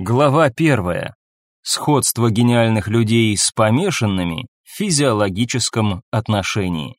Глава первая. Сходство гениальных людей с помешанными в физиологическом отношении.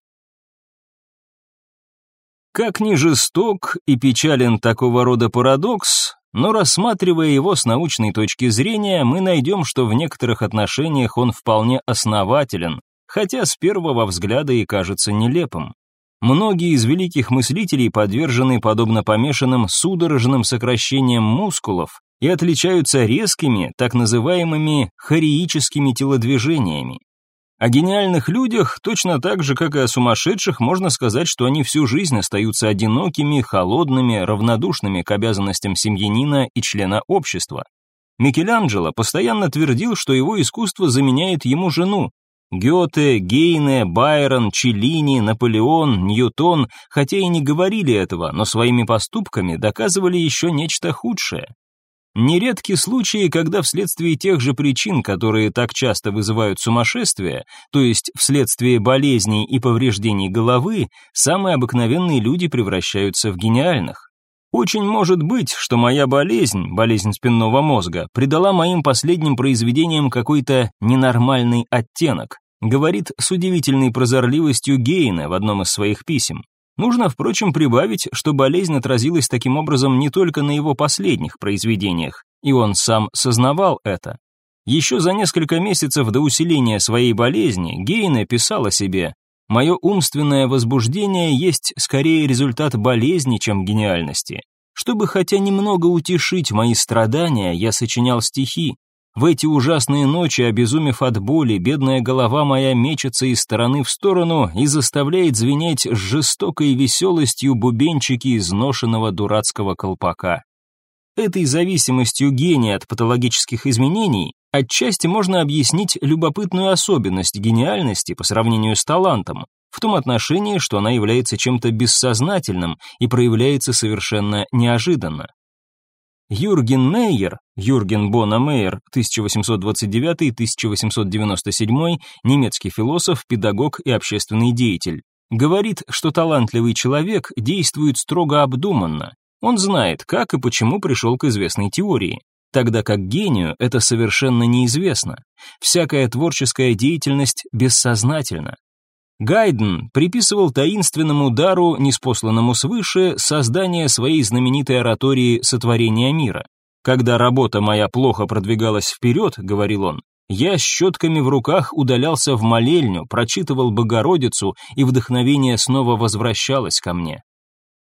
Как ни жесток и печален такого рода парадокс, но рассматривая его с научной точки зрения, мы найдем, что в некоторых отношениях он вполне основателен, хотя с первого взгляда и кажется нелепым. Многие из великих мыслителей подвержены, подобно помешанным, судорожным сокращениям мускулов и отличаются резкими, так называемыми хореическими телодвижениями. О гениальных людях, точно так же, как и о сумасшедших, можно сказать, что они всю жизнь остаются одинокими, холодными, равнодушными к обязанностям семьянина и члена общества. Микеланджело постоянно твердил, что его искусство заменяет ему жену, Гёте, Гейне, Байрон, Челлини, Наполеон, Ньютон, хотя и не говорили этого, но своими поступками доказывали еще нечто худшее. Нередки случаи, когда вследствие тех же причин, которые так часто вызывают сумасшествие, то есть вследствие болезней и повреждений головы, самые обыкновенные люди превращаются в гениальных. Очень может быть, что моя болезнь, болезнь спинного мозга, придала моим последним произведениям какой-то ненормальный оттенок, говорит с удивительной прозорливостью Гейна в одном из своих писем. Нужно, впрочем, прибавить, что болезнь отразилась таким образом не только на его последних произведениях, и он сам сознавал это. Еще за несколько месяцев до усиления своей болезни Гейне писал о себе Мое умственное возбуждение есть скорее результат болезни, чем гениальности. Чтобы хотя немного утешить мои страдания, я сочинял стихи. В эти ужасные ночи, обезумев от боли, бедная голова моя мечется из стороны в сторону и заставляет звенеть с жестокой веселостью бубенчики изношенного дурацкого колпака. Этой зависимостью гения от патологических изменений отчасти можно объяснить любопытную особенность гениальности по сравнению с талантом, в том отношении, что она является чем-то бессознательным и проявляется совершенно неожиданно. Юрген Мейер, Юрген Бона Мейер, 1829-1897, немецкий философ, педагог и общественный деятель, говорит, что талантливый человек действует строго обдуманно, он знает, как и почему пришел к известной теории, тогда как гению это совершенно неизвестно. Всякая творческая деятельность бессознательна. Гайден приписывал таинственному дару, неспосланному свыше, создание своей знаменитой оратории «Сотворение мира». «Когда работа моя плохо продвигалась вперед», — говорил он, «я с щетками в руках удалялся в молельню, прочитывал Богородицу, и вдохновение снова возвращалось ко мне.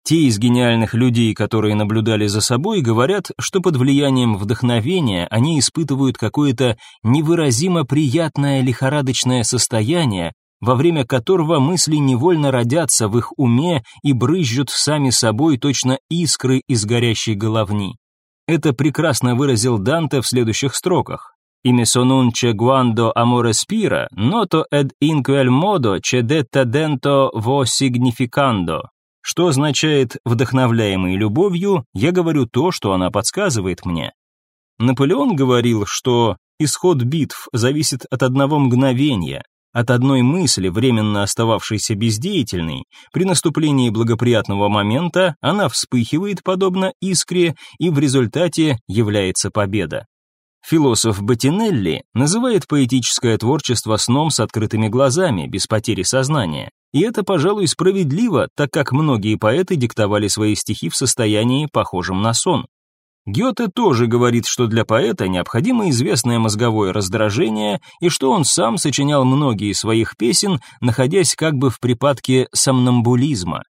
Те из гениальных людей, которые наблюдали за собой, говорят, что под влиянием вдохновения они испытывают какое-то невыразимо приятное лихорадочное состояние, во время которого мысли невольно родятся в их уме и брызжут сами собой точно искры из горящей головни. Это прекрасно выразил Данте в следующих строках. «Ими сонунче гуандо amore spira, noto ed in quel modo cedetta dento vo significando». Что означает «вдохновляемый любовью», я говорю то, что она подсказывает мне. Наполеон говорил, что исход битв зависит от одного мгновения, от одной мысли, временно остававшейся бездеятельной, при наступлении благоприятного момента она вспыхивает подобно искре, и в результате является победа. Философ Боттинелли называет поэтическое творчество сном с открытыми глазами, без потери сознания. И это, пожалуй, справедливо, так как многие поэты диктовали свои стихи в состоянии, похожем на сон. Гёте тоже говорит, что для поэта необходимо известное мозговое раздражение и что он сам сочинял многие своих песен, находясь как бы в припадке сомнамбулизма.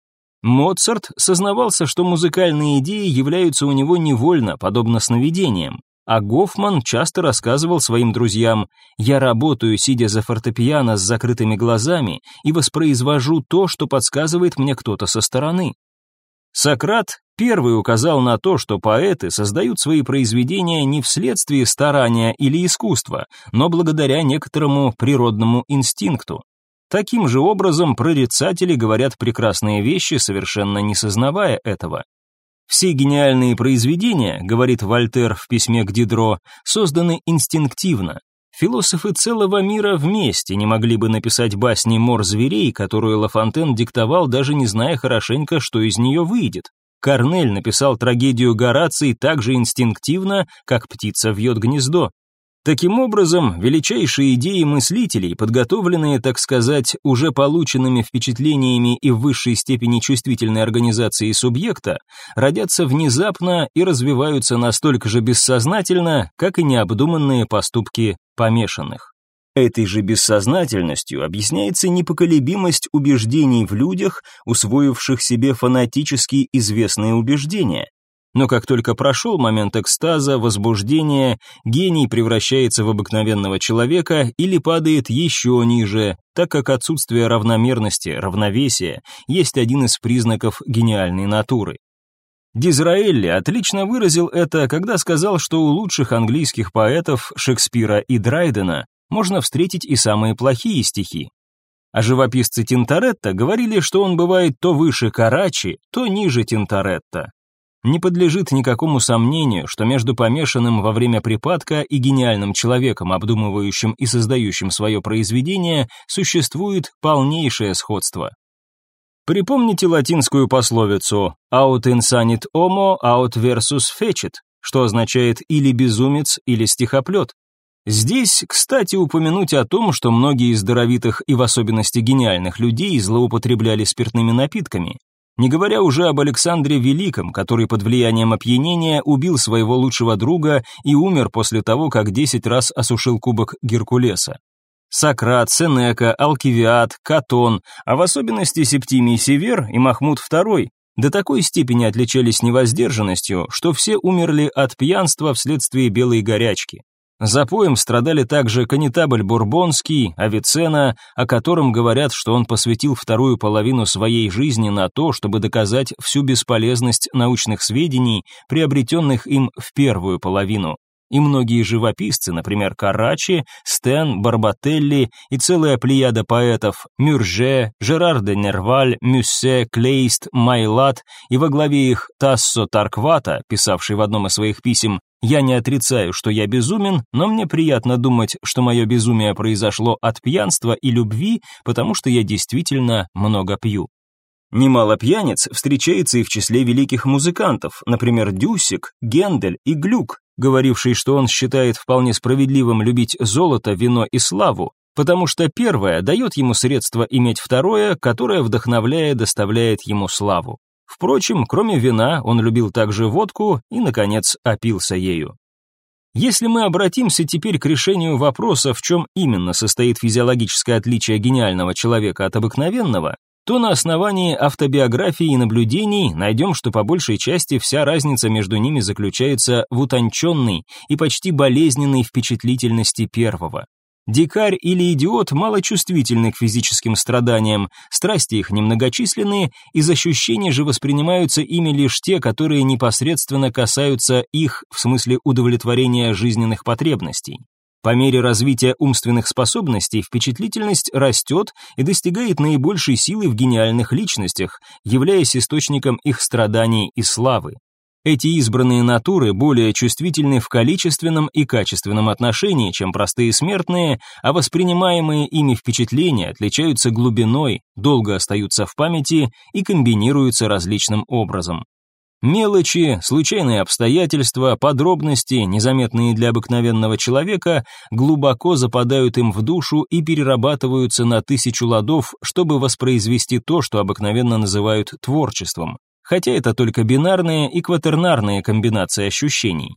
Моцарт сознавался, что музыкальные идеи являются у него невольно, подобно сновидениям. А Гофман часто рассказывал своим друзьям, «Я работаю, сидя за фортепиано с закрытыми глазами, и воспроизвожу то, что подсказывает мне кто-то со стороны». Сократ первый указал на то, что поэты создают свои произведения не вследствие старания или искусства, но благодаря некоторому природному инстинкту. Таким же образом прорицатели говорят прекрасные вещи, совершенно не сознавая этого. Все гениальные произведения, говорит Вольтер в письме к Дидро, созданы инстинктивно. Философы целого мира вместе не могли бы написать басни «Мор зверей», которую Лафонтен диктовал, даже не зная хорошенько, что из нее выйдет. Корнель написал трагедию Гораций так же инстинктивно, как птица вьет гнездо. Таким образом, величайшие идеи мыслителей, подготовленные, так сказать, уже полученными впечатлениями и в высшей степени чувствительной организацией субъекта, родятся внезапно и развиваются настолько же бессознательно, как и необдуманные поступки помешанных. Этой же бессознательностью объясняется непоколебимость убеждений в людях, усвоивших себе фанатически известные убеждения. Но как только прошел момент экстаза, возбуждения, гений превращается в обыкновенного человека или падает еще ниже, так как отсутствие равномерности, равновесия есть один из признаков гениальной натуры. Дизраэлли отлично выразил это, когда сказал, что у лучших английских поэтов Шекспира и Драйдена можно встретить и самые плохие стихи. А живописцы Тинторетто говорили, что он бывает то выше Карачи, то ниже Тинторетто. Не подлежит никакому сомнению, что между помешанным во время припадка и гениальным человеком, обдумывающим и создающим свое произведение, существует полнейшее сходство. Припомните латинскую пословицу «aut insanit homo, aut versus fecit», что означает или безумец, или стихоплет. Здесь, кстати, упомянуть о том, что многие из даровитых и в особенности гениальных людей злоупотребляли спиртными напитками. Не говоря уже об Александре Великом, который под влиянием опьянения убил своего лучшего друга и умер после того, как десять раз осушил кубок Геркулеса. Сократ, Сенека, Алкивиад, Катон, а в особенности Септимий Север и Махмуд II до такой степени отличались невоздержанностью, что все умерли от пьянства вследствие белой горячки. Запоем страдали также канитабль Бурбонский, Авиценна, о котором говорят, что он посвятил вторую половину своей жизни на то, чтобы доказать всю бесполезность научных сведений, приобретенных им в первую половину. И многие живописцы, например, Карачи, Стен, Барбателли и целая плеяда поэтов Мюрже, Жерар де Нерваль, Мюссе, Клейст, Майлат и во главе их Тассо Тарквата, писавший в одном из своих писем «Я не отрицаю, что я безумен, но мне приятно думать, что мое безумие произошло от пьянства и любви, потому что я действительно много пью». Немало пьяниц встречается и в числе великих музыкантов, например, Дюсик, Гендель и Глюк, говоривший, что он считает вполне справедливым любить золото, вино и славу, потому что первое дает ему средство иметь второе, которое, вдохновляя, доставляет ему славу. Впрочем, кроме вина, он любил также водку и, наконец, опился ею. Если мы обратимся теперь к решению вопроса, в чем именно состоит физиологическое отличие гениального человека от обыкновенного, то на основании автобиографии и наблюдений найдем, что по большей части вся разница между ними заключается в утонченной и почти болезненной впечатлительности первого. Дикарь или идиот мало чувствительны к физическим страданиям, страсти их немногочисленные, из ощущений же воспринимаются ими лишь те, которые непосредственно касаются их в смысле удовлетворения жизненных потребностей. По мере развития умственных способностей впечатлительность растет и достигает наибольшей силы в гениальных личностях, являясь источником их страданий и славы. Эти избранные натуры более чувствительны в количественном и качественном отношении, чем простые смертные, а воспринимаемые ими впечатления отличаются глубиной, долго остаются в памяти и комбинируются различным образом. Мелочи, случайные обстоятельства, подробности, незаметные для обыкновенного человека, глубоко западают им в душу и перерабатываются на тысячу ладов, чтобы воспроизвести то, что обыкновенно называют творчеством. Хотя это только бинарные и кватернарные комбинации ощущений.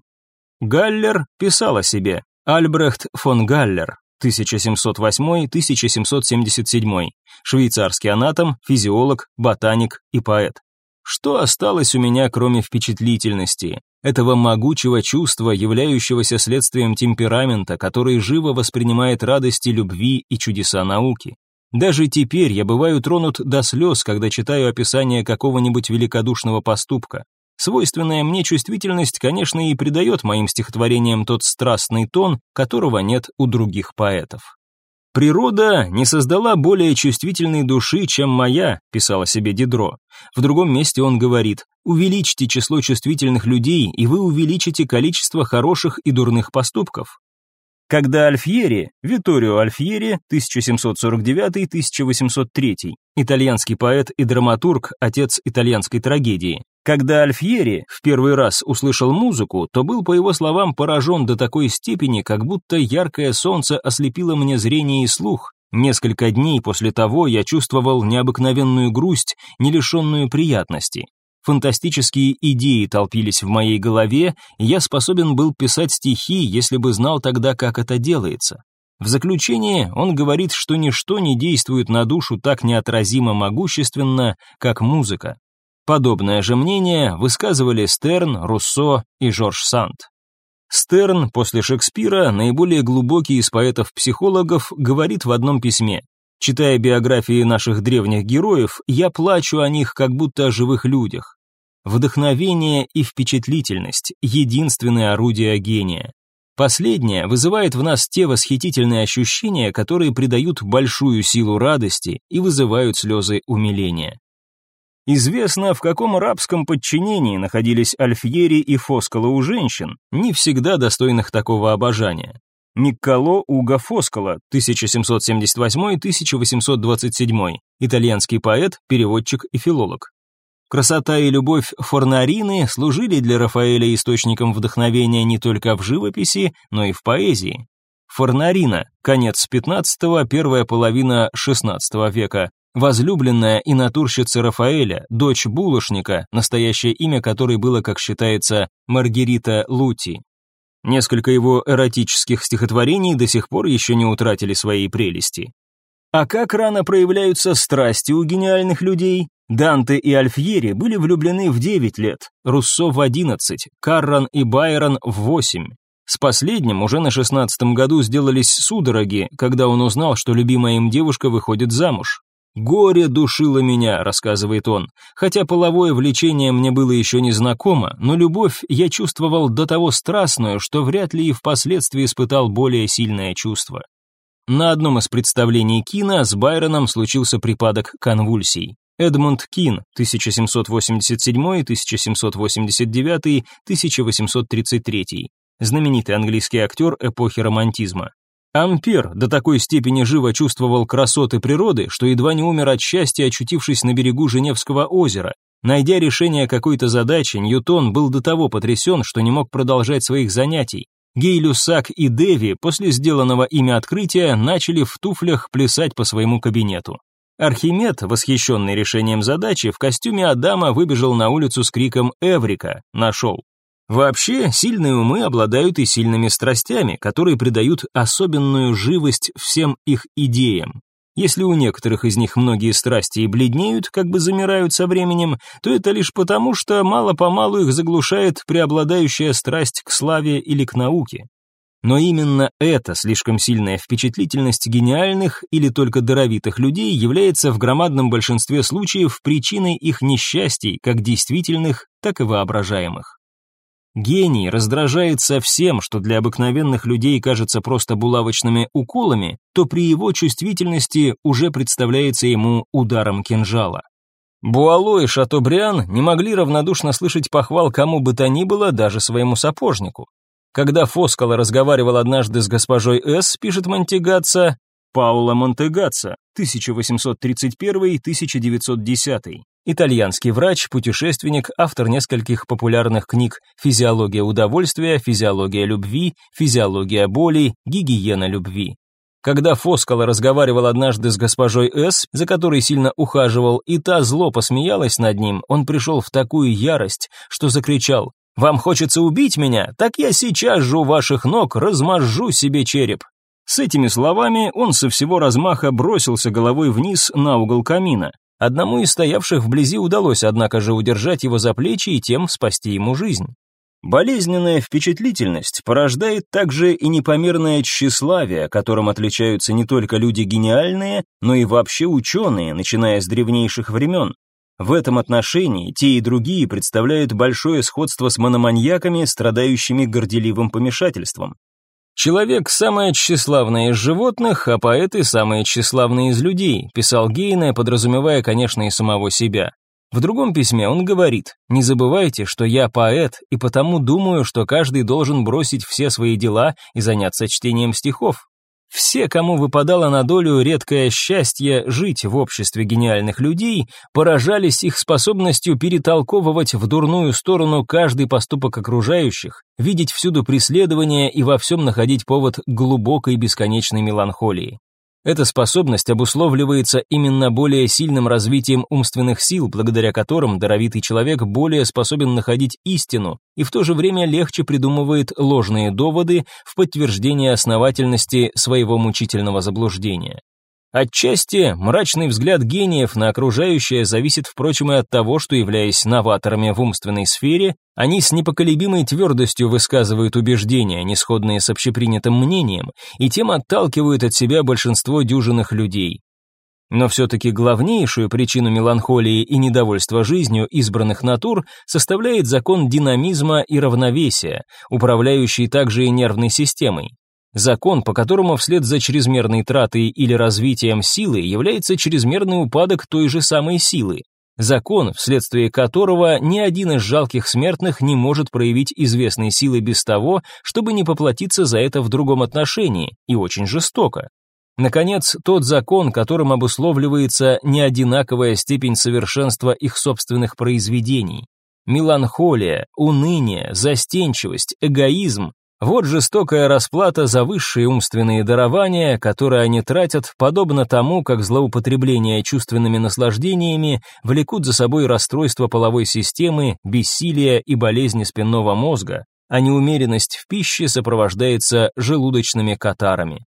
Галлер писал о себе. Альбрехт фон Галлер, 1708-1777, швейцарский анатом, физиолог, ботаник и поэт. Что осталось у меня, кроме впечатлительности, этого могучего чувства, являющегося следствием темперамента, который живо воспринимает радости любви и чудеса науки? Даже теперь я бываю тронут до слез, когда читаю описание какого-нибудь великодушного поступка. Свойственная мне чувствительность, конечно, и придает моим стихотворениям тот страстный тон, которого нет у других поэтов. «Природа не создала более чувствительной души, чем моя», писала себе Дидро. В другом месте он говорит, «Увеличьте число чувствительных людей, и вы увеличите количество хороших и дурных поступков». Когда Альфьери, Витторио Альфьери, 1749-1803, итальянский поэт и драматург, отец итальянской трагедии. Когда Альфьери в первый раз услышал музыку, то был, по его словам, поражен до такой степени, как будто яркое солнце ослепило мне зрение и слух. Несколько дней после того я чувствовал необыкновенную грусть, не лишенную приятности. Фантастические идеи толпились в моей голове, и я способен был писать стихи, если бы знал тогда, как это делается. В заключение он говорит, что ничто не действует на душу так неотразимо могущественно, как музыка. Подобное же мнение высказывали Стерн, Руссо и Жорж Санд. Стерн после Шекспира, наиболее глубокий из поэтов-психологов, говорит в одном письме Читая биографии наших древних героев, я плачу о них как будто о живых людях. Вдохновение и впечатлительность – единственное орудие гения. Последнее вызывает в нас те восхитительные ощущения, которые придают большую силу радости и вызывают слезы умиления. Известно, в каком рабском подчинении находились Альфьери и Фоскало у женщин, не всегда достойных такого обожания. Никколо Уго Фоскало, 1778-1827, итальянский поэт, переводчик и филолог. Красота и любовь Форнарины служили для Рафаэля источником вдохновения не только в живописи, но и в поэзии. Форнарина, конец XV, первая половина XVI века, возлюбленная и натурщица Рафаэля, дочь булочника, настоящее имя которой было, как считается, Маргарита Лути. Несколько его эротических стихотворений до сих пор еще не утратили своей прелести. А как рано проявляются страсти у гениальных людей? Данте и Альфьери были влюблены в 9 лет, Руссо в 11, Карран и Байрон в 8. С последним уже на 16 году сделались судороги, когда он узнал, что любимая им девушка выходит замуж. «Горе душило меня», — рассказывает он. «Хотя половое влечение мне было еще не знакомо, но любовь я чувствовал до того страстную, что вряд ли и впоследствии испытал более сильное чувство». На одном из представлений Кина с Байроном случился припадок конвульсий. Эдмунд Кин, 1787-1789-1833, знаменитый английский актер эпохи романтизма. Ампер до такой степени живо чувствовал красоты природы, что едва не умер от счастья, очутившись на берегу Женевского озера. Найдя решение какой-то задачи, Ньютон был до того потрясен, что не мог продолжать своих занятий. Гей Люсак и Деви после сделанного ими открытия начали в туфлях плясать по своему кабинету. Архимед, восхищенный решением задачи, в костюме Адама выбежал на улицу с криком «Эврика!» Нашел. Вообще, сильные умы обладают и сильными страстями, которые придают особенную живость всем их идеям. Если у некоторых из них многие страсти и бледнеют, как бы замирают со временем, то это лишь потому, что мало-помалу их заглушает преобладающая страсть к славе или к науке. Но именно эта слишком сильная впечатлительность гениальных или только даровитых людей является в громадном большинстве случаев причиной их несчастий, как действительных, так и воображаемых. Гений раздражается всем, что для обыкновенных людей кажется просто булавочными уколами, то при его чувствительности уже представляется ему ударом кинжала. Буало и Шатобриан не могли равнодушно слышать похвал кому бы то ни было, даже своему сапожнику. Когда Фоскало разговаривал однажды с госпожой С, пишет Монтегатца, Паула Монтегатца, 1831-1910, Итальянский врач, путешественник, автор нескольких популярных книг «Физиология удовольствия», «Физиология любви», «Физиология боли», «Гигиена любви». Когда Фоскало разговаривал однажды с госпожой С, за которой сильно ухаживал, и та зло посмеялась над ним, он пришел в такую ярость, что закричал «Вам хочется убить меня? Так я сейчас же у ваших ног размажу себе череп». С этими словами он со всего размаха бросился головой вниз на угол камина. Одному из стоявших вблизи удалось, однако же, удержать его за плечи и тем спасти ему жизнь. Болезненная впечатлительность порождает также и непомерное тщеславие, которым отличаются не только люди гениальные, но и вообще ученые, начиная с древнейших времен. В этом отношении те и другие представляют большое сходство с мономаньяками, страдающими горделивым помешательством. «Человек – самое тщеславное из животных, а поэты – самые тщеславные из людей», писал Гейне, подразумевая, конечно, и самого себя. В другом письме он говорит, «Не забывайте, что я поэт, и потому думаю, что каждый должен бросить все свои дела и заняться чтением стихов. Все, кому выпадало на долю редкое счастье жить в обществе гениальных людей, поражались их способностью перетолковывать в дурную сторону каждый поступок окружающих, видеть всюду преследование и во всем находить повод глубокой бесконечной меланхолии. Эта способность обусловливается именно более сильным развитием умственных сил, благодаря которым даровитый человек более способен находить истину и в то же время легче придумывает ложные доводы в подтверждение основательности своего мучительного заблуждения. Отчасти мрачный взгляд гениев на окружающее зависит, впрочем, и от того, что, являясь новаторами в умственной сфере, они с непоколебимой твердостью высказывают убеждения, не сходные с общепринятым мнением, и тем отталкивают от себя большинство дюжинных людей. Но все-таки главнейшую причину меланхолии и недовольства жизнью избранных натур составляет закон динамизма и равновесия, управляющий также и нервной системой. Закон, по которому вслед за чрезмерной тратой или развитием силы является чрезмерный упадок той же самой силы. Закон, вследствие которого ни один из жалких смертных не может проявить известной силы без того, чтобы не поплатиться за это в другом отношении, и очень жестоко. Наконец, тот закон, которым обусловливается неодинаковая степень совершенства их собственных произведений. Меланхолия, уныние, застенчивость, эгоизм вот жестокая расплата за высшие умственные дарования, которые они тратят, подобно тому, как злоупотребление чувственными наслаждениями влекут за собой расстройство половой системы, бессилие и болезни спинного мозга, а неумеренность в пище сопровождается желудочными катарами.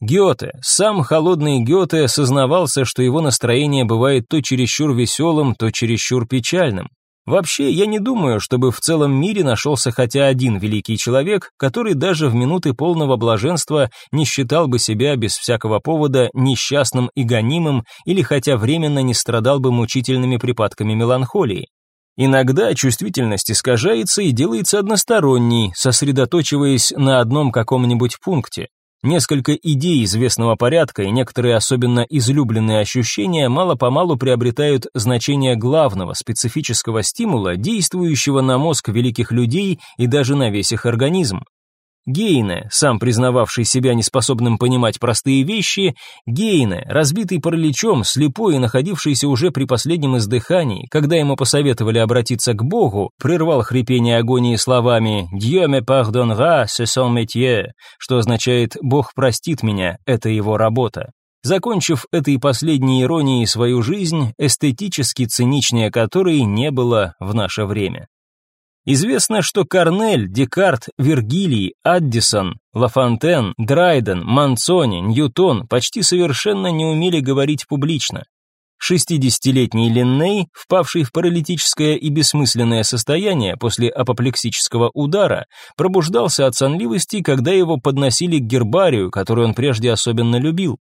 Гёте, сам холодный Гёте сознавался, что его настроение бывает то чересчур веселым, то чересчур печальным. Вообще, я не думаю, чтобы в целом мире нашелся хотя один великий человек, который даже в минуты полного блаженства не считал бы себя без всякого повода несчастным и гонимым или хотя временно не страдал бы мучительными припадками меланхолии. Иногда чувствительность искажается и делается односторонней, сосредоточиваясь на одном каком-нибудь пункте. Несколько идей известного порядка и некоторые особенно излюбленные ощущения мало-помалу приобретают значение главного специфического стимула, действующего на мозг великих людей и даже на весь их организм. Гейне, сам признававший себя неспособным понимать простые вещи, Гейне, разбитый параличом, слепой и находившийся уже при последнем издыхании, когда ему посоветовали обратиться к Богу, прервал хрипение агонии словами «Dieu me pardonnera, c'est son métier», что означает «Бог простит меня, это его работа». Закончив этой последней иронией свою жизнь, эстетически циничнее которой не было в наше время. Известно, что Корнель, Декарт, Вергилий, Аддисон, Лафонтен, Драйден, Манцони, Ньютон почти совершенно не умели говорить публично. 60-летний Линней, впавший в паралитическое и бессмысленное состояние после апоплексического удара, пробуждался от сонливости, когда его подносили к гербарию, который он прежде особенно любил.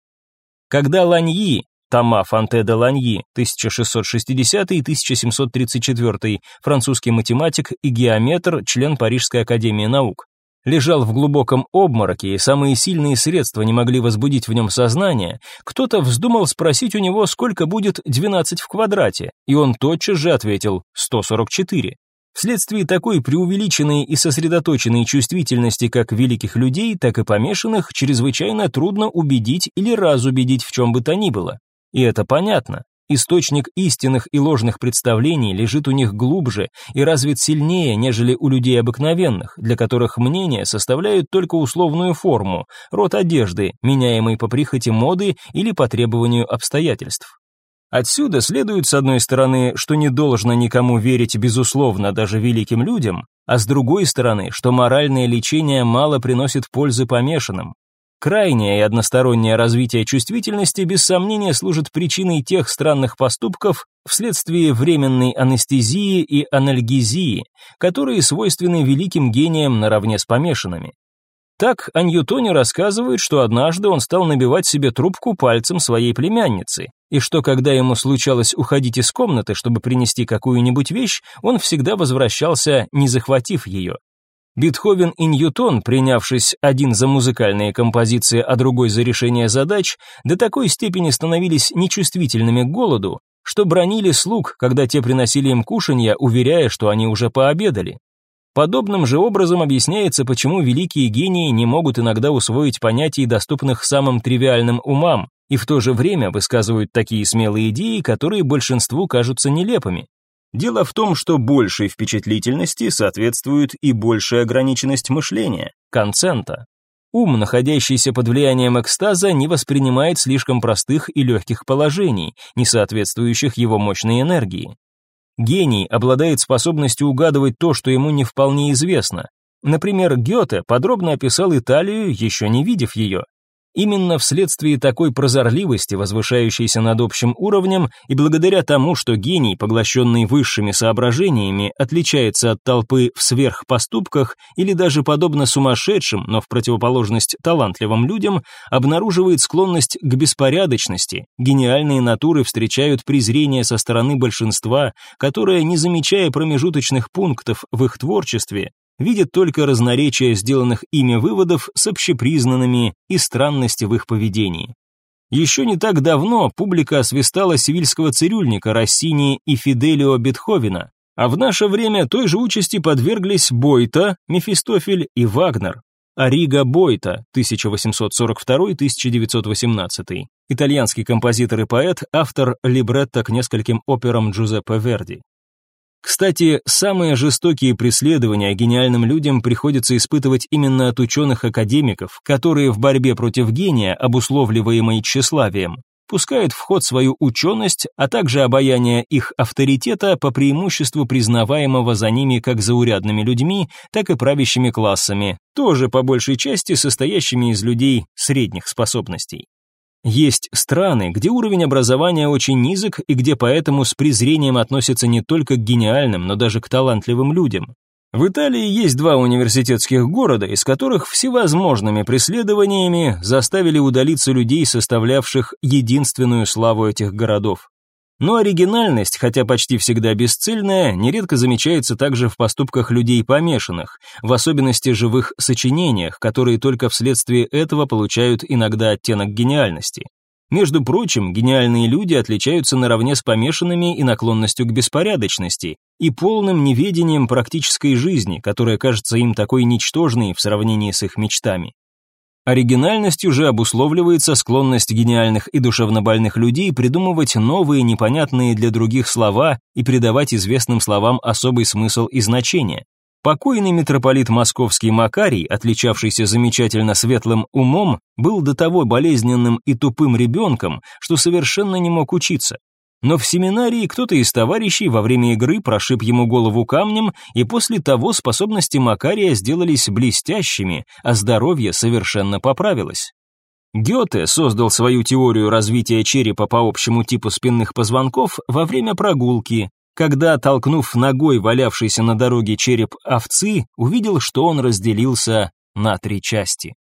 Когда Ланьи, Тома Фанте де Ланьи, 1660-1734, французский математик и геометр, член Парижской академии наук. Лежал в глубоком обмороке, и самые сильные средства не могли возбудить в нем сознание, кто-то вздумал спросить у него, сколько будет 12 в квадрате, и он тотчас же ответил 144. Вследствие такой преувеличенной и сосредоточенной чувствительности как великих людей, так и помешанных, чрезвычайно трудно убедить или разубедить в чем бы то ни было. И это понятно. Источник истинных и ложных представлений лежит у них глубже и развит сильнее, нежели у людей обыкновенных, для которых мнения составляют только условную форму, род одежды, меняемый по прихоти моды или по требованию обстоятельств. Отсюда следует, с одной стороны, что не должно никому верить безусловно даже великим людям, а с другой стороны, что моральное лечение мало приносит пользы помешанным, Крайнее и одностороннее развитие чувствительности без сомнения служит причиной тех странных поступков вследствие временной анестезии и анальгезии, которые свойственны великим гениям наравне с помешанными. Так Аньютони рассказывает, что однажды он стал набивать себе трубку пальцем своей племянницы, и что когда ему случалось уходить из комнаты, чтобы принести какую-нибудь вещь, он всегда возвращался, не захватив ее. Бетховен и Ньютон, принявшись один за музыкальные композиции, а другой за решение задач, до такой степени становились нечувствительными к голоду, что бронили слуг, когда те приносили им кушанья, уверяя, что они уже пообедали. Подобным же образом объясняется, почему великие гении не могут иногда усвоить понятий, доступных самым тривиальным умам, и в то же время высказывают такие смелые идеи, которые большинству кажутся нелепыми. Дело в том, что большей впечатлительности соответствует и большая ограниченность мышления, концента. Ум, находящийся под влиянием экстаза, не воспринимает слишком простых и легких положений, не соответствующих его мощной энергии. Гений обладает способностью угадывать то, что ему не вполне известно. Например, Гёте подробно описал Италию, еще не видев ее. Именно вследствие такой прозорливости, возвышающейся над общим уровнем, и благодаря тому, что гений, поглощенный высшими соображениями, отличается от толпы в сверхпоступках или даже подобно сумасшедшим, но в противоположность талантливым людям, обнаруживает склонность к беспорядочности, гениальные натуры встречают презрение со стороны большинства, которое, не замечая промежуточных пунктов в их творчестве, видят только разноречия сделанных ими выводов с общепризнанными и странности в их поведении. Еще не так давно публика освистала сивильского цирюльника Россини и Фиделио Бетховена, а в наше время той же участи подверглись Бойта, Мефистофель и Вагнер. Арига Бойта, 1842-1918, итальянский композитор и поэт, автор либретто к нескольким операм Джузеппе Верди. Кстати, самые жестокие преследования гениальным людям приходится испытывать именно от ученых-академиков, которые в борьбе против гения, обусловливаемой тщеславием, пускают в ход свою ученость, а также обаяние их авторитета по преимуществу признаваемого за ними как заурядными людьми, так и правящими классами, тоже по большей части состоящими из людей средних способностей. Есть страны, где уровень образования очень низок и где поэтому с презрением относятся не только к гениальным, но даже к талантливым людям. В Италии есть два университетских города, из которых всевозможными преследованиями заставили удалиться людей, составлявших единственную славу этих городов. Но оригинальность, хотя почти всегда бесцельная, нередко замечается также в поступках людей помешанных, в особенности живых сочинениях, которые только вследствие этого получают иногда оттенок гениальности. Между прочим, гениальные люди отличаются наравне с помешанными и наклонностью к беспорядочности, и полным неведением практической жизни, которая кажется им такой ничтожной в сравнении с их мечтами. Оригинальностью же обусловливается склонность гениальных и душевнобольных людей придумывать новые, непонятные для других слова и придавать известным словам особый смысл и значение. Покойный митрополит московский Макарий, отличавшийся замечательно светлым умом, был до того болезненным и тупым ребенком, что совершенно не мог учиться. Но в семинарии кто-то из товарищей во время игры прошиб ему голову камнем, и после того способности Макария сделались блестящими, а здоровье совершенно поправилось. Гёте создал свою теорию развития черепа по общему типу спинных позвонков во время прогулки, когда, толкнув ногой валявшийся на дороге череп овцы, увидел, что он разделился на три части.